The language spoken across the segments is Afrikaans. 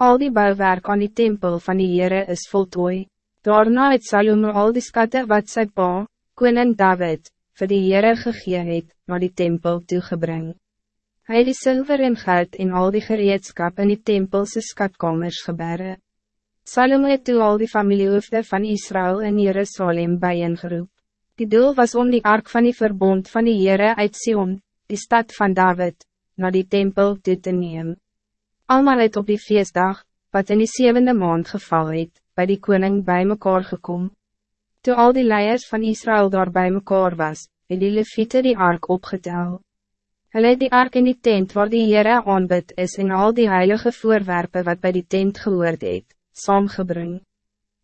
Al die bouwwerk aan die tempel van die Heere is voltooi. Daarna het Salome al die skatte wat sy pa, koning David, vir die Heere gegee het, naar die tempel toegebring. Hij het die zilver en goud en al die gereedskap in die tempelse skatkamers gebere. Salome het toe al die familiehoofde van Israël in Jerusalem bijeengeroep. Die doel was om die ark van die verbond van die Heere uit Sion, die stad van David, naar die tempel toe te neem. Almal het op die feestdag, wat in die zevende maand geval het, by die koning bij mekaar gekom. Toe al die leiers van Israël daar bij mekaar was, het die leviete die ark opgetel. Hulle het die ark in die tent waar die Heere aanbid is en al die heilige voorwerpen wat bij die tent gehoord het, saamgebring.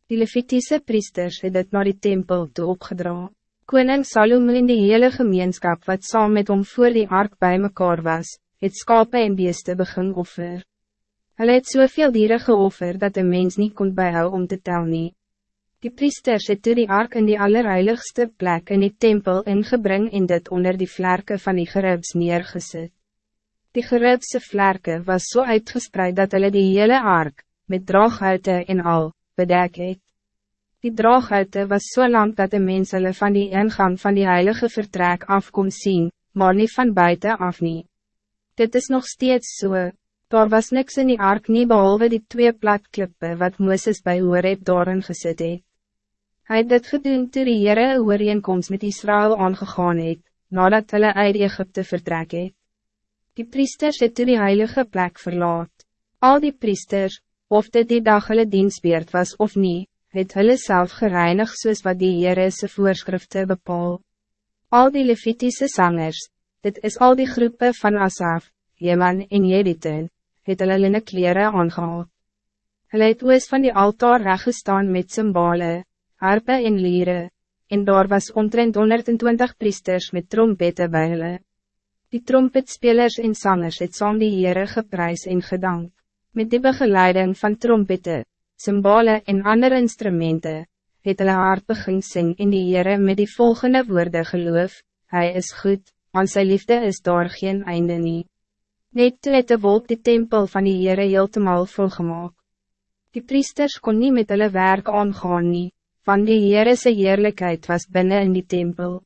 Die levitiese priesters het dit naar die tempel toe opgedra. Koning Salome in die hele gemeenskap wat saam met hom voor die ark bij mekaar was, het skape en beeste begin offer. Hulle het soveel dieren geoffer dat de mens niet kon bijhou om te tel nie. Die priesters het toe die ark in die allerheiligste plek in die tempel ingebring en dit onder die vlerken van die geribs neergesit. Die geribse vlerken was zo so uitgespreid dat hulle die hele ark, met draaghoute en al, bedek het. Die draaghoute was zo so lang dat de mens hulle van die ingang van die heilige vertrek af kon zien, maar niet van buiten af nie. Dit is nog steeds zo. So. Daar was niks in die ark nie behalve die twee platklippe wat Mooses bij Horeb daarin gesit het. Hy het dit gedoen toe die Heere ooreenkomst met Israël aangegaan het, nadat hulle uit Egypte vertrek het. Die priesters het toe die heilige plek verlaat. Al die priesters, of dit die dag hulle dienstbeerd was of niet, het hulle self gereinig soos wat die Heere se voorschriften bepaal. Al die Levitische zangers, dit is al die groepen van Asaf, Jeman en Jediten, het hulle linne kleren aangehaald. Hulle het oos van die altaar reggestaan met symbole, harpe en lieren, en daar was omtrent 120 priesters met trompette bij hulle. Die trompetspelers en zangers het saam die Heere geprys en gedank, met die begeleiding van trompette, symbole en andere instrumenten, het hulle hart begin sing in die Heere met die volgende woorden geloof, Hij is goed, aan sy liefde is daar geen einde niet. Net toe het de wolk die tempel van die Heere heeltemaal volgemaak. Die priesters kon niet met hulle werk aangaan nie, van die Heere heerlijkheid was binnen in die tempel.